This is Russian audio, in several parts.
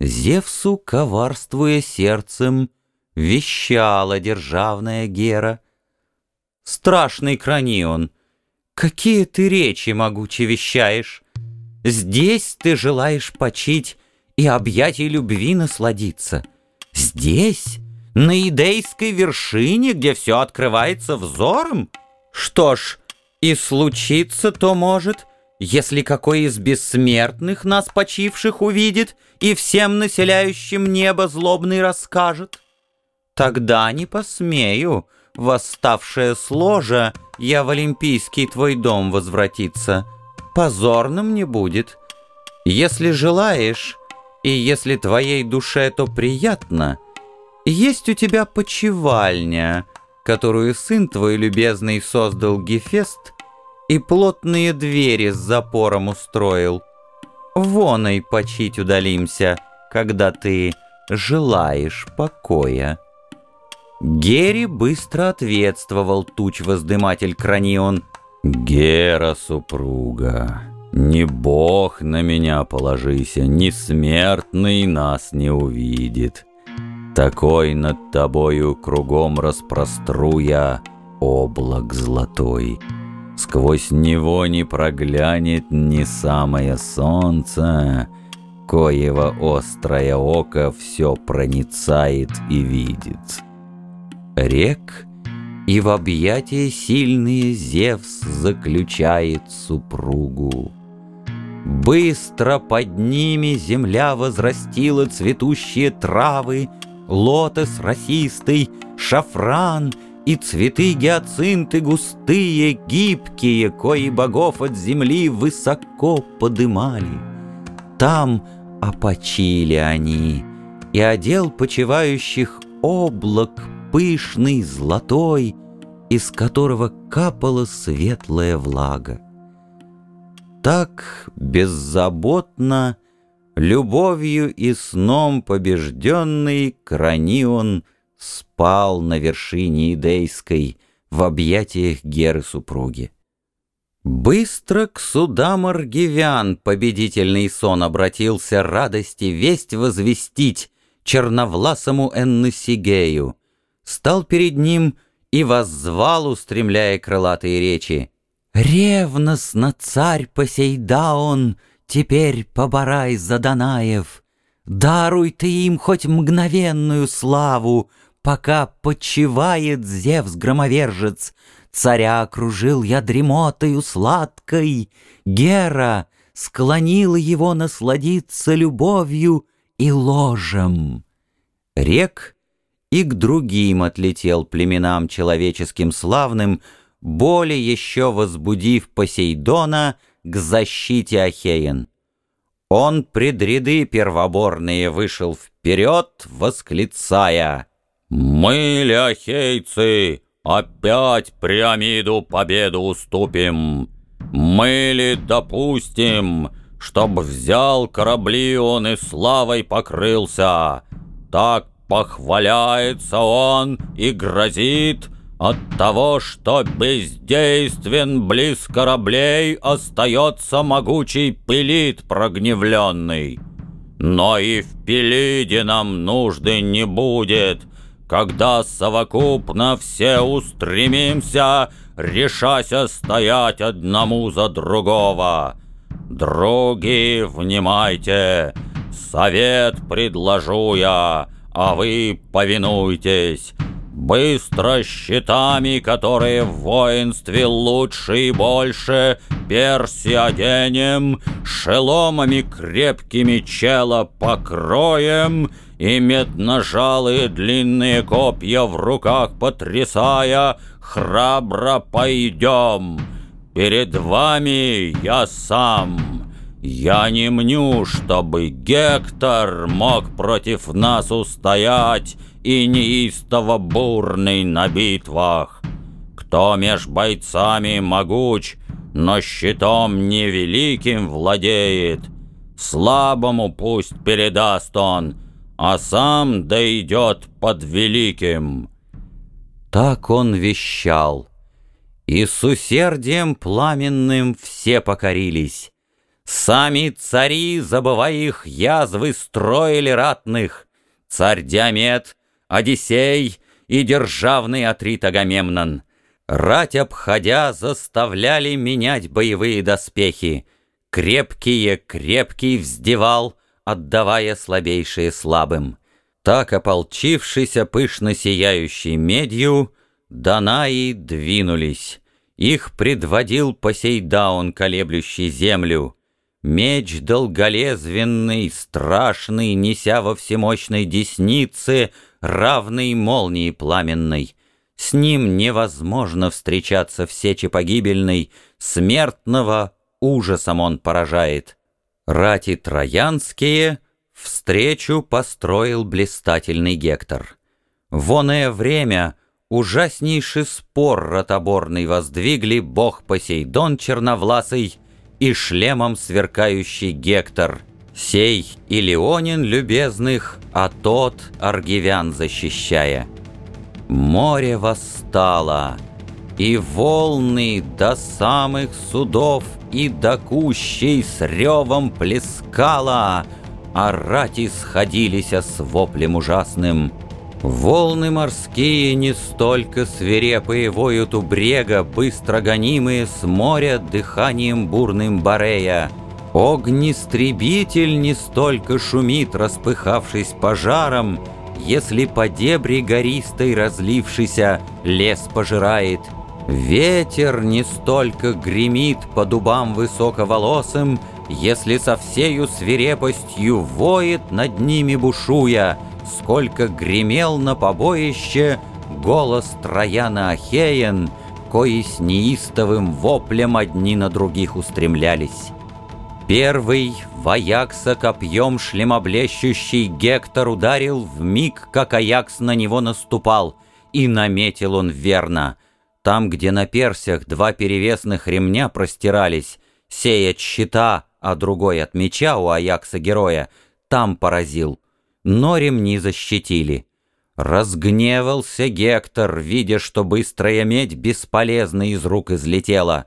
Зевсу, коварствуя сердцем, Вещала державная Гера. Страшный кранион, какие ты речи могуче вещаешь! Здесь ты желаешь почить И объятий любви насладиться. Здесь, на идейской вершине, Где все открывается взором? Что ж, и случиться то может — если какой из бессмертных нас почивших увидит И всем населяющим небо злобный расскажет, Тогда не посмею, восставшая с ложа, Я в олимпийский твой дом возвратиться. Позорно мне будет. Если желаешь, и если твоей душе то приятно, Есть у тебя почевальня, Которую сын твой любезный создал Гефест — и плотные двери с запором устроил. Вон и почить удалимся, когда ты желаешь покоя. Гери быстро ответствовал туч-воздыматель Кранион. «Гера, супруга, не бог на меня положися, ни смертный нас не увидит. Такой над тобою кругом распростру я облак золотой». Сквозь него не проглянет ни самое солнце, Коего острое око все проницает и видит. Рек и в объятия сильные Зевс заключает супругу. Быстро под ними земля возрастила цветущие травы, Лотос росистый, шафран — и цветы гиацинты густые, гибкие, Кои богов от земли высоко подымали. Там опочили они, и одел почивающих облак пышный, золотой, Из которого капала светлая влага. Так беззаботно, любовью и сном побежденный Кранион — спал на вершине Идейской в объятиях Геры супруги. Быстро к судам аргивян победительный сон обратился радости весть возвестить черновласому Энносигею. Стал перед ним и воззвал, устремляя крылатые речи. «Ревностно царь Посейдаон, теперь поборай за Данаев, Даруй ты им хоть мгновенную славу, Пока почивает Зевс-громовержец, Царя окружил я дремотою сладкой, Гера склонила его насладиться любовью и ложем. Рек и к другим отлетел племенам человеческим славным, Более еще возбудив Посейдона к защите Ахеен. Он пред ряды первоборные вышел вперед, восклицая — мы, ляхейцы, опять Приамиду победу уступим. Мы ли допустим, чтоб взял корабли он и славой покрылся? Так похваляется он и грозит от того, что бездействен близ кораблей остается могучий пилит прогневленный. Но и в пилиде нам нужды не будет — когда совокупно все устремимся, решася стоять одному за другого. Други, внимайте, совет предложу я, а вы повинуйтесь. Быстро щитами, которые в воинстве лучше и больше, перси оденем, шеломами крепкими чела покроем — и медножалые длинные копья в руках потрясая, храбро пойдем. Перед вами я сам. Я не мню, чтобы Гектор мог против нас устоять и неистово бурный на битвах. Кто меж бойцами могуч, но щитом невеликим владеет, слабому пусть передаст он — а сам дойдет под великим». Так он вещал, и с усердием пламенным все покорились. Сами цари, забывая их язвы, строили ратных. Царь Диамет, Одиссей и державный Атрит Агамемнон. Рать обходя, заставляли менять боевые доспехи. Крепкие крепкий вздевал, отдавая слабейшие слабым. Так ополчившийся пышно сияющей медью, Данаи двинулись. Их предводил Посейдаун, колеблющий землю. Меч долголезвенный, страшный, неся во всемощной деснице, равный молнии пламенной. С ним невозможно встречаться в сече погибельной, смертного ужасом он поражает. Рати троянские Встречу построил блистательный Гектор. Воное время ужаснейший спор ротоборный воздвигли бог Посейдон черновласый и шлемом сверкающий Гектор, сей Илионин любезных, а тот аргивян защищая. Море восстало, и волны до самых судов и до кущей с ревом плескало — а рати сходились с воплем ужасным. Волны морские не столько свирепые воют у брега, быстро гонимые с моря дыханием бурным Борея. Огнестребитель не столько шумит, распыхавшись пожаром, если по дебри гористой разлившийся лес пожирает. Ветер не столько гремит по дубам высоковолосым, если со всею свирепостью воет над ними бушуя, сколько гремел на побоище голос Трояна Ахеен, кои с неистовым воплем одни на других устремлялись. Первый, воякса копьем шлемоблещущий Гектор ударил в миг, как Аякс на него наступал, и наметил он верно. Там, где на персях два перевесных ремня простирались, сеять щита, а другой от меча у Аякса героя, там поразил. Но ремни защитили. Разгневался Гектор, видя, что быстрая медь бесполезно из рук излетела.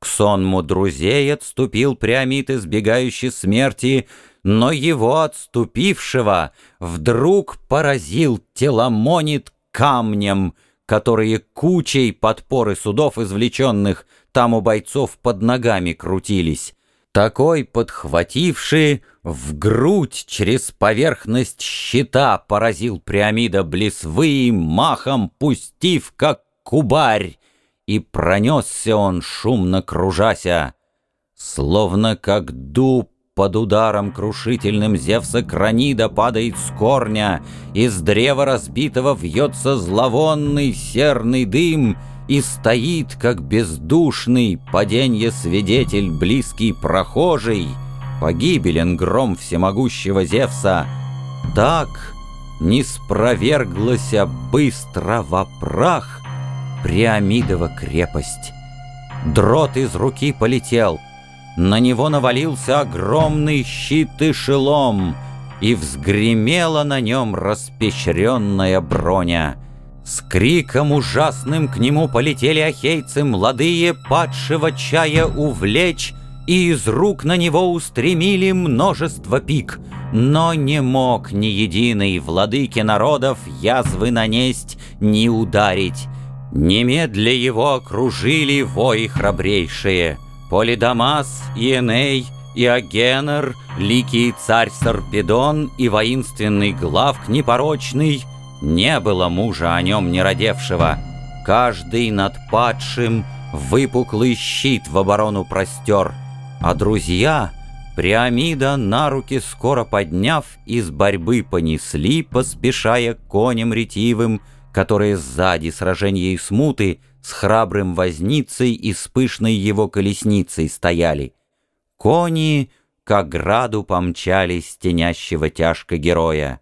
К сонму друзей отступил Приамид, избегающий смерти, но его отступившего вдруг поразил теломонит камнем, которые кучей подпоры судов извлеченных там у бойцов под ногами крутились. Такой подхвативший, в грудь через поверхность щита поразил Приамида блесвы, махом пустив, как кубарь, и пронесся он, шумно кружася, словно как дуб под ударом крушительным Зевса Кранида падает с корня, из древа разбитого вьется зловонный серный дым — и стоит, как бездушный паденье свидетель близкий прохожий, погибелен гром всемогущего Зевса, так не спроверглася быстро во прах. Приамидова крепость. Дрот из руки полетел, на него навалился огромный щит и шелом, и взгремела на нем распещренная броня — с криком ужасным к нему полетели ахейцы молодые, падшего чая увлечь, и из рук на него устремили множество пик. Но не мог ни единый владыке народов язвы нанесть, ни ударить. Немедля его окружили вои храбрейшие. Полидамас, Иеней и Агенер, ликий царь Сарпедон и воинственный главк непорочный — не было мужа о нем не родевшего. Каждый над падшим выпуклый щит в оборону простер, а друзья Приамида на руки скоро подняв, из борьбы понесли, поспешая коням ретивым, которые сзади сражения и смуты с храбрым возницей и с пышной его колесницей стояли. Кони к ограду помчались тенящего тяжко героя.